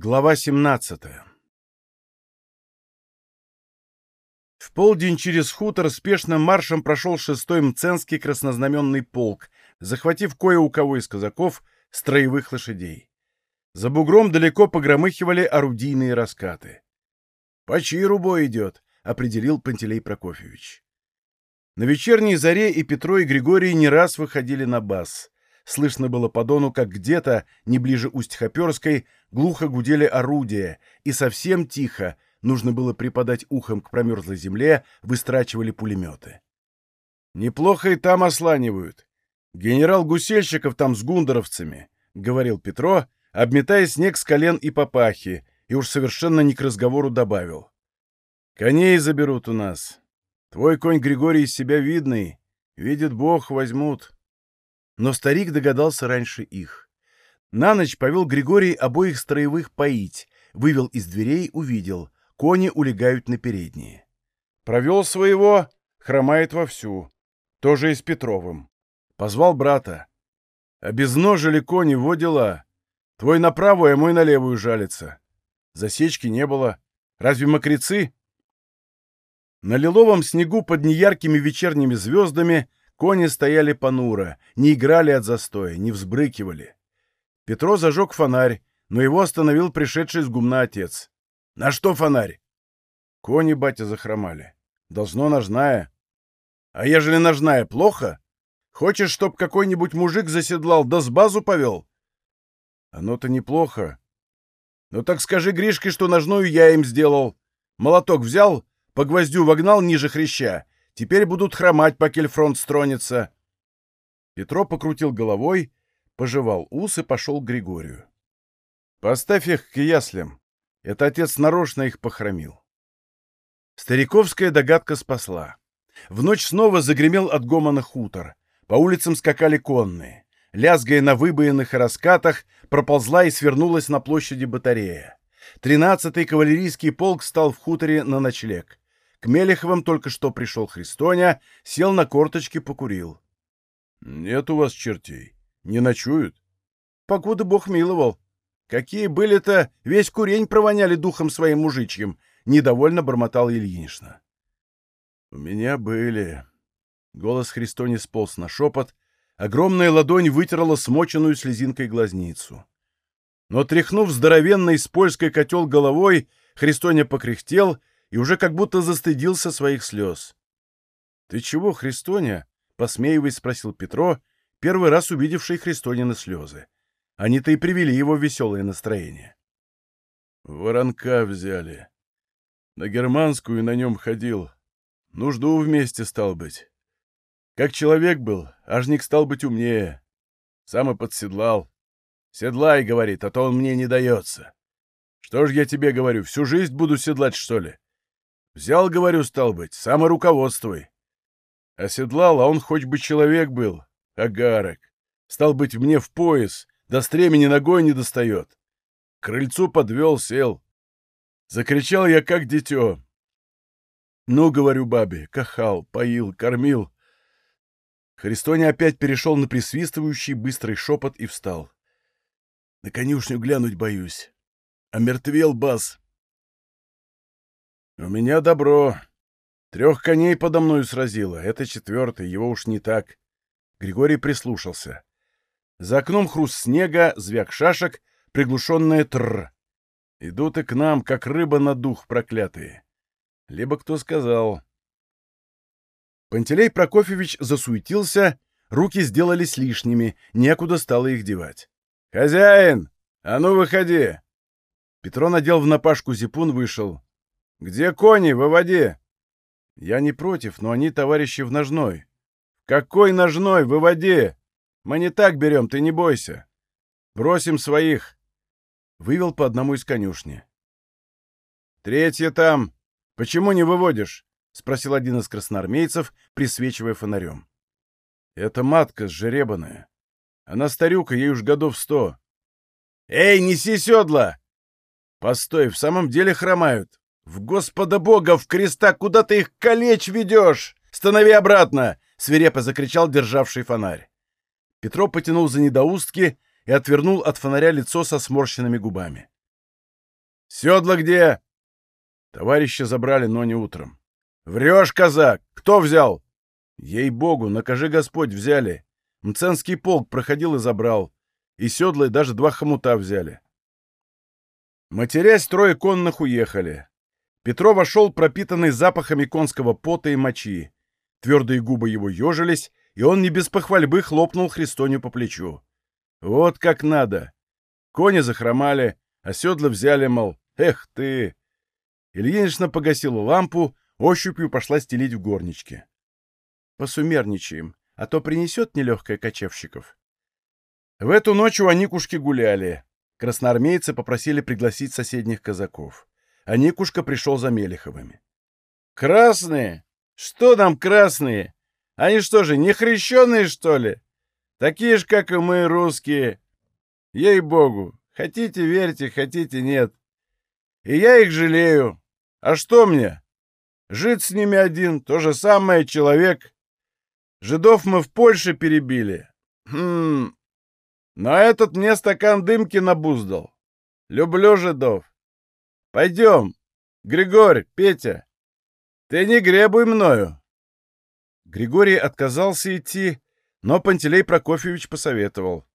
Глава 17 В полдень через хутор спешным маршем прошел шестой Мценский краснознаменный полк, захватив кое у кого из казаков строевых лошадей. За бугром далеко погромыхивали орудийные раскаты. — По чиру бой идет, — определил Пантелей Прокофьевич. На вечерней заре и Петро, и Григорий не раз выходили на бас. Слышно было по дону, как где-то, не ближе Усть-Хоперской, глухо гудели орудия, и совсем тихо, нужно было припадать ухом к промерзлой земле, выстрачивали пулеметы. «Неплохо и там осланивают. Генерал Гусельщиков там с гундеровцами», — говорил Петро, обметая снег с колен и папахи, и уж совершенно не к разговору добавил. «Коней заберут у нас. Твой конь Григорий из себя видный. Видит Бог, возьмут». Но старик догадался раньше их. На ночь повел Григорий обоих строевых поить, вывел из дверей, увидел. Кони улегают на передние. Провел своего, хромает вовсю. Тоже и с Петровым. Позвал брата. Обезножили кони, во дела. Твой на правую, а мой на левую жалится. Засечки не было. Разве мокрецы? На лиловом снегу под неяркими вечерними звездами Кони стояли понуро, не играли от застоя, не взбрыкивали. Петро зажег фонарь, но его остановил пришедший с гумна отец. «На что фонарь?» Кони, батя, захромали. «Должно ножная». «А ежели ножная, плохо? Хочешь, чтоб какой-нибудь мужик заседлал, да с базу повел?» «Оно-то неплохо. Ну так скажи Гришке, что ножную я им сделал. Молоток взял, по гвоздю вогнал ниже хряща, Теперь будут хромать, пока фронт стронется. Петро покрутил головой, пожевал ус и пошел к Григорию. Поставь их к яслям. Это отец нарочно их похромил. Стариковская догадка спасла. В ночь снова загремел от гомона хутор. По улицам скакали конные. Лязгая на выбоенных раскатах, проползла и свернулась на площади батарея. Тринадцатый кавалерийский полк стал в хуторе на ночлег. К Мелеховым только что пришел Христоня, сел на корточки, покурил. — Нет у вас чертей. Не ночуют? — Покуда Бог миловал. Какие были-то, весь курень провоняли духом своим мужичьим, — недовольно бормотал Ильинична. — У меня были. Голос Христони сполз на шепот, огромная ладонь вытерла смоченную слезинкой глазницу. Но, тряхнув здоровенный с польской котел головой, Христоня покряхтел и уже как будто застыдился своих слез. — Ты чего, Христоня? — посмеиваясь спросил Петро, первый раз увидевший Христонины слезы. Они-то и привели его в веселое настроение. — Воронка взяли. На германскую на нем ходил. Нужду вместе стал быть. Как человек был, ажник стал быть умнее. Сам и подседлал. Седлай, говорит, а то он мне не дается. Что ж я тебе говорю, всю жизнь буду седлать, что ли? Взял, говорю, стал быть, саморуководствуй. Оседлал, а он хоть бы человек был, агарок. Стал быть, мне в пояс, до стремени ногой не достает. К крыльцу подвел, сел. Закричал я, как дитё. Ну, говорю бабе, кахал, поил, кормил. Христоня опять перешел на присвистывающий быстрый шепот и встал. На конюшню глянуть боюсь. Омертвел бас. «У меня добро. Трех коней подо мною сразило. Это четвертый, его уж не так». Григорий прислушался. За окном хруст снега, звяк шашек, приглушенное тр. Идут и к нам, как рыба на дух проклятые. Либо кто сказал. Пантелей Прокофьевич засуетился, руки сделались лишними, некуда стало их девать. «Хозяин! А ну, выходи!» Петро надел в напашку зипун, вышел. «Где кони? Выводи!» «Я не против, но они товарищи в ножной». «Какой ножной? Выводи! Мы не так берем, ты не бойся. Бросим своих!» Вывел по одному из конюшни. «Третье там! Почему не выводишь?» — спросил один из красноармейцев, присвечивая фонарем. «Это матка сжеребанная. Она старюка, ей уж годов сто». «Эй, неси седла!» «Постой, в самом деле хромают. «В Господа Бога, в креста, куда ты их калечь ведешь? Станови обратно!» — свирепо закричал державший фонарь. Петро потянул за недоустки и отвернул от фонаря лицо со сморщенными губами. Седла где?» Товарища забрали, но не утром. «Врешь, казак! Кто взял?» «Ей-богу, накажи Господь, взяли. Мценский полк проходил и забрал. И седла, и даже два хомута взяли». Матерясь, трое конных уехали. Петро вошел, пропитанный запахами конского пота и мочи. Твердые губы его ежились, и он не без похвальбы хлопнул Христоню по плечу. «Вот как надо! Кони захромали, а седла взяли, мол, эх ты!» Ильинична погасила лампу, ощупью пошла стелить в горничке. «Посумерничаем, а то принесет нелегкое кочевщиков». В эту ночь у Аникушки гуляли. Красноармейцы попросили пригласить соседних казаков. Аникушка пришел за Мелеховыми. «Красные? Что там красные? Они что же, не хрещеные, что ли? Такие же, как и мы, русские. Ей-богу, хотите верьте, хотите нет. И я их жалею. А что мне? Жить с ними один, то же самое человек. Жидов мы в Польше перебили. Хм, но этот мне стакан дымки набуздал. Люблю жидов. Пойдем. Григорий, Петя, ты не гребуй мною. Григорий отказался идти, но Пантелей Прокофьевич посоветовал.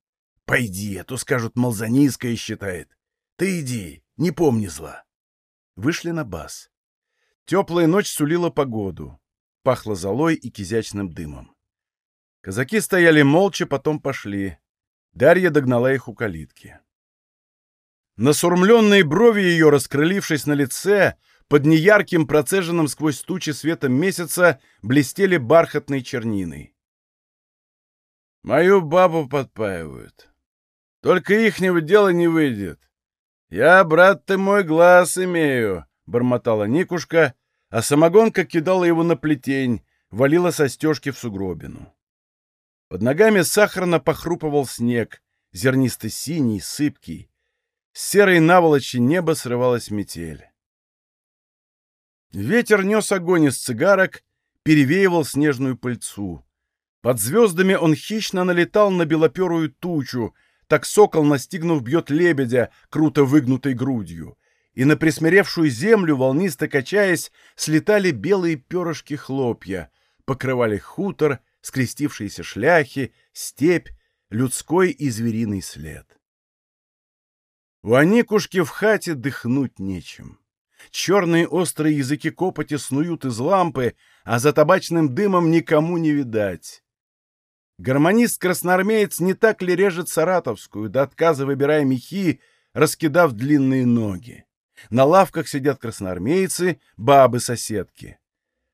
«Пойди, а то скажут, Малзанийская считает. Ты иди, не помни зла». Вышли на бас. Теплая ночь сулила погоду. Пахло золой и кизячным дымом. Казаки стояли молча, потом пошли. Дарья догнала их у калитки. Насурмленные брови ее, раскрылившись на лице, под неярким, процеженным сквозь тучи светом месяца, блестели бархатной черниной. «Мою бабу подпаивают. Только ихнего дела не выйдет. Я, брат ты мой, глаз имею», — бормотала Никушка, а самогонка кидала его на плетень, валила со стежки в сугробину. Под ногами сахарно похрупывал снег, зернисто-синий, сыпкий. С серой наволочи неба срывалась метель. Ветер нес огонь из цигарок, перевеивал снежную пыльцу. Под звездами он хищно налетал на белоперую тучу, так сокол, настигнув, бьет лебедя, круто выгнутой грудью. И на присмиревшую землю, волнисто качаясь, слетали белые перышки хлопья, покрывали хутор, скрестившиеся шляхи, степь, людской и звериный след. У Аникушки в хате дыхнуть нечем. Черные острые языки копоти снуют из лампы, а за табачным дымом никому не видать. Гармонист-красноармеец не так ли режет саратовскую, до отказа выбирая мехи, раскидав длинные ноги. На лавках сидят красноармейцы, бабы-соседки.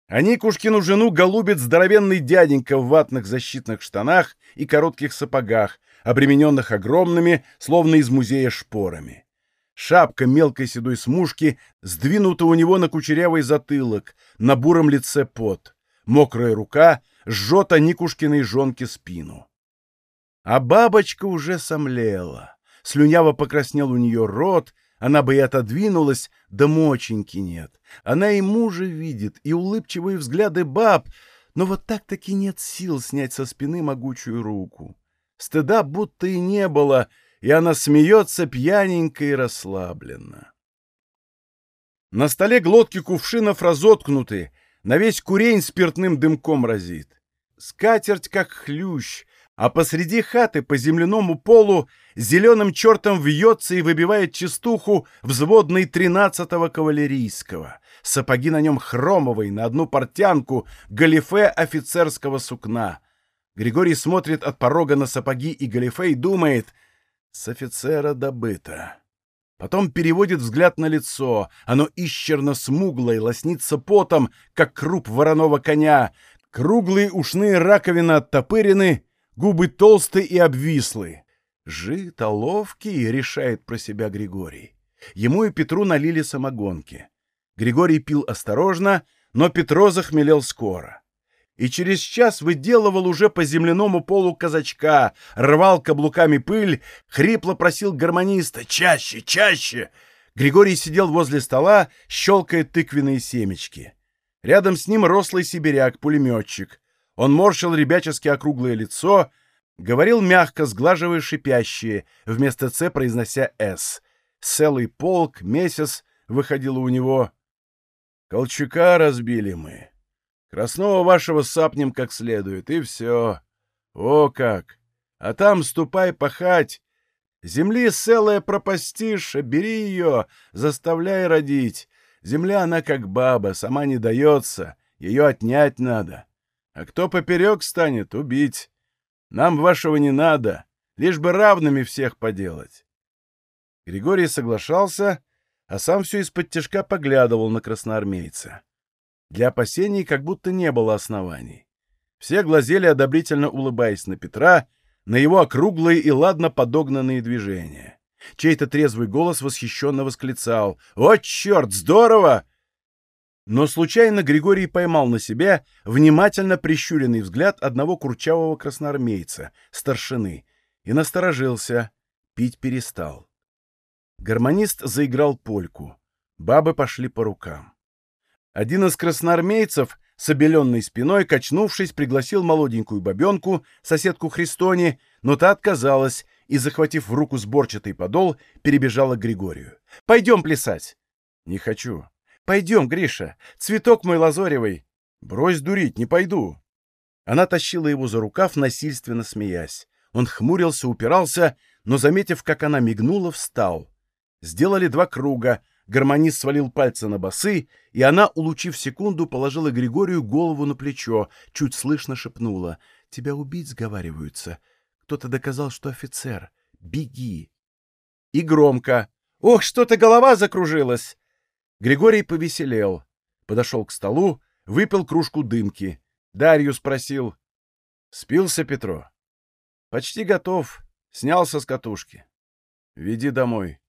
А Никушкину жену голубит здоровенный дяденька в ватных защитных штанах и коротких сапогах, обремененных огромными, словно из музея шпорами. Шапка мелкой седой смушки сдвинута у него на кучерявый затылок, на буром лице пот. Мокрая рука жжет Никушкиной жонке спину. А бабочка уже сомлела. Слюняво покраснел у нее рот, она бы и отодвинулась, да моченьки нет. Она и мужа видит, и улыбчивые взгляды баб, но вот так-таки нет сил снять со спины могучую руку. Стыда будто и не было, и она смеется пьяненько и расслабленно. На столе глотки кувшинов разоткнуты, на весь курень спиртным дымком разит. Скатерть как хлющ, а посреди хаты по земляному полу зеленым чертом вьется и выбивает частуху взводный тринадцатого кавалерийского. Сапоги на нем хромовые, на одну портянку, галифе офицерского сукна. Григорий смотрит от порога на сапоги и галифе и думает «С офицера добыто». Потом переводит взгляд на лицо. Оно исчерно-смуглое, лоснится потом, как круп вороного коня. Круглые ушные раковины оттопырены, Губы толстые и обвислые. Жито ловкий, решает про себя Григорий. Ему и Петру налили самогонки. Григорий пил осторожно, но Петро захмелел скоро. И через час выделывал уже по земляному полу казачка, рвал каблуками пыль, хрипло просил гармониста «Чаще, чаще!» Григорий сидел возле стола, щелкая тыквенные семечки. Рядом с ним рослый сибиряк-пулеметчик. Он морщил ребячески округлое лицо, говорил мягко, сглаживая шипящие, вместо «Ц» произнося «С». целый полк, месяц выходило у него. Колчака разбили мы. Красного вашего сапнем как следует, и все. О как! А там ступай пахать. Земли целая пропастиша, бери ее, заставляй родить. Земля она как баба, сама не дается, ее отнять надо. А кто поперек станет, убить. Нам вашего не надо, лишь бы равными всех поделать. Григорий соглашался, а сам все из-под тяжка поглядывал на красноармейца. Для опасений как будто не было оснований. Все глазели, одобрительно улыбаясь на Петра, на его округлые и ладно подогнанные движения. Чей-то трезвый голос восхищенно восклицал «О, черт, здорово!» Но случайно Григорий поймал на себя внимательно прищуренный взгляд одного курчавого красноармейца, старшины, и насторожился, пить перестал. Гармонист заиграл польку. Бабы пошли по рукам. Один из красноармейцев с обеленной спиной, качнувшись, пригласил молоденькую бабенку, соседку Христони, но та отказалась и, захватив в руку сборчатый подол, перебежала к Григорию. «Пойдем плясать!» «Не хочу». «Пойдем, Гриша! Цветок мой лазоревый!» «Брось дурить, не пойду!» Она тащила его за рукав, насильственно смеясь. Он хмурился, упирался, но, заметив, как она мигнула, встал. Сделали два круга, гармонист свалил пальцы на басы, и она, улучив секунду, положила Григорию голову на плечо, чуть слышно шепнула. «Тебя убить сговариваются. Кто-то доказал, что офицер. Беги!» И громко. «Ох, что-то голова закружилась!» Григорий повеселел. Подошел к столу, выпил кружку дымки. Дарью спросил. «Спился Петро?» «Почти готов. Снялся с катушки. Веди домой».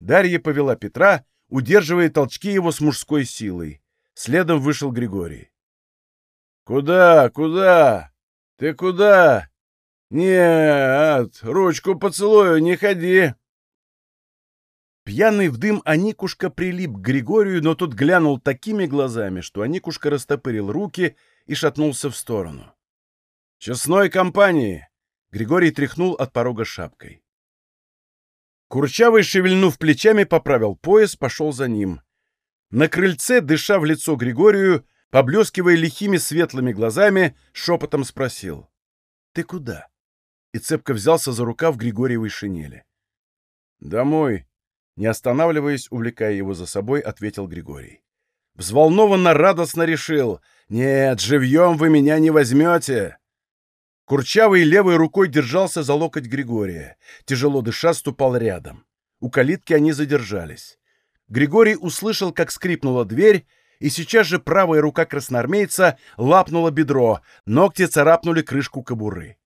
Дарья повела Петра, удерживая толчки его с мужской силой. Следом вышел Григорий. «Куда? Куда? Ты куда? Нет, ручку поцелую, не ходи!» Пьяный в дым Аникушка прилип к Григорию, но тот глянул такими глазами, что Аникушка растопырил руки и шатнулся в сторону. «Честной компании!» — Григорий тряхнул от порога шапкой. Курчавый, шевельнув плечами, поправил пояс, пошел за ним. На крыльце, дыша в лицо Григорию, поблескивая лихими светлыми глазами, шепотом спросил. — Ты куда? И цепко взялся за рукав Григорьевой шинели. — Домой. Не останавливаясь, увлекая его за собой, ответил Григорий. Взволнованно, радостно решил. «Нет, живьем вы меня не возьмете!» Курчавый левой рукой держался за локоть Григория. Тяжело дыша, ступал рядом. У калитки они задержались. Григорий услышал, как скрипнула дверь, и сейчас же правая рука красноармейца лапнула бедро, ногти царапнули крышку кобуры.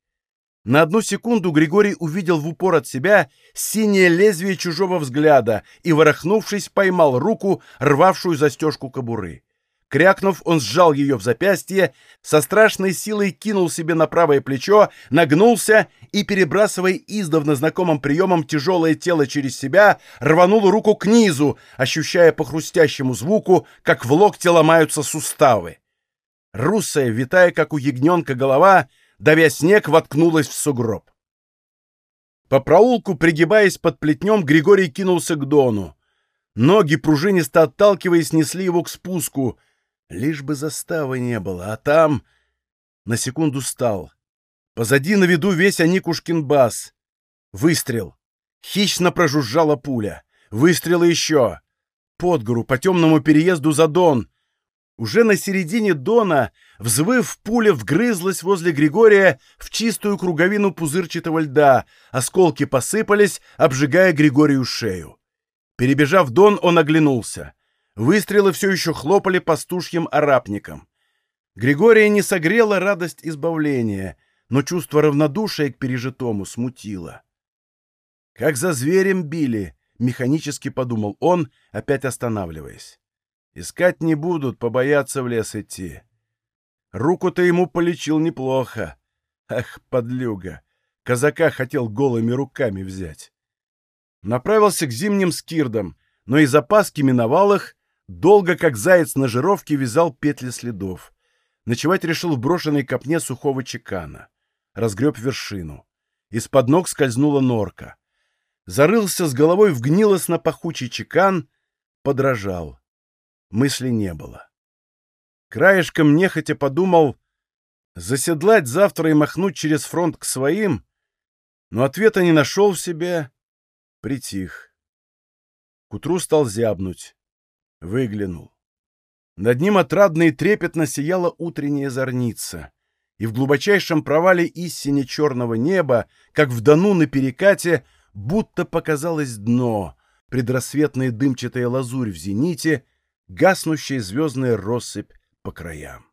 На одну секунду Григорий увидел в упор от себя синее лезвие чужого взгляда и, ворохнувшись, поймал руку, рвавшую застежку кобуры. Крякнув, он сжал ее в запястье, со страшной силой кинул себе на правое плечо, нагнулся и, перебрасывая издавна знакомым приемом тяжелое тело через себя, рванул руку к низу, ощущая по хрустящему звуку, как в локте ломаются суставы. Русая, витая, как у ягненка голова, давя снег, воткнулась в сугроб. По проулку, пригибаясь под плетнем, Григорий кинулся к Дону. Ноги, пружинисто отталкиваясь, несли его к спуску — Лишь бы заставы не было, а там... На секунду стал. Позади на виду весь Аникушкин бас. Выстрел. Хищно прожужжала пуля. Выстрелы еще. Под гору, по темному переезду за Дон. Уже на середине Дона, взвыв, пуля вгрызлась возле Григория в чистую круговину пузырчатого льда. Осколки посыпались, обжигая Григорию шею. Перебежав Дон, он оглянулся. Выстрелы все еще хлопали пастушьим арапником. Григория не согрела радость избавления, но чувство равнодушия к пережитому смутило. «Как за зверем били!» — механически подумал он, опять останавливаясь. «Искать не будут, побоятся в лес идти. Руку-то ему полечил неплохо. Ах, подлюга! Казака хотел голыми руками взять». Направился к зимним скирдам, но и запаски миновал их, Долго, как заяц на жировке, вязал петли следов. Ночевать решил в брошенной копне сухого чекана. Разгреб вершину. Из-под ног скользнула норка. зарылся с головой в гнилостно-пахучий чекан, подражал. Мысли не было. Краешком нехотя подумал, заседлать завтра и махнуть через фронт к своим, но ответа не нашел в себе, притих. К утру стал зябнуть. Выглянул. Над ним отрадно и трепетно сияла утренняя зорница, и в глубочайшем провале истине черного неба, как в дону на перекате, будто показалось дно, предрассветная дымчатая лазурь в зените, гаснущая звездная россыпь по краям.